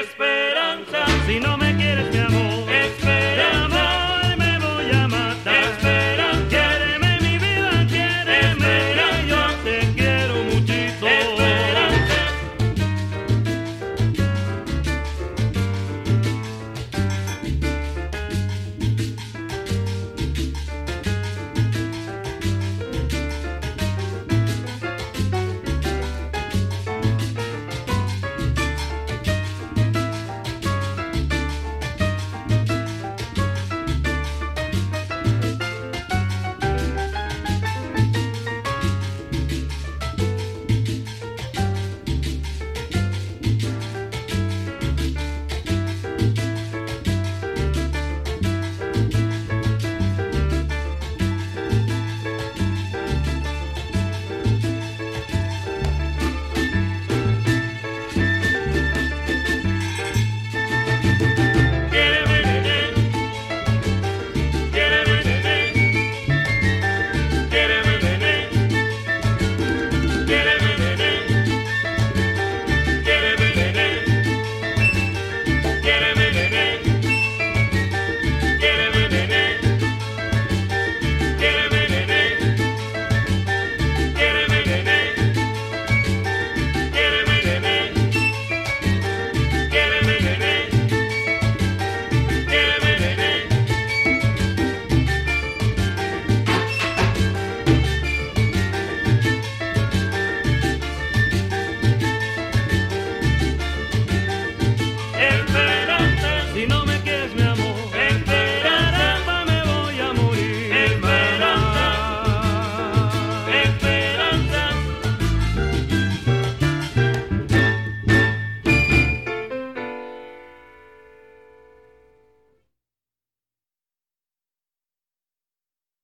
Christmas.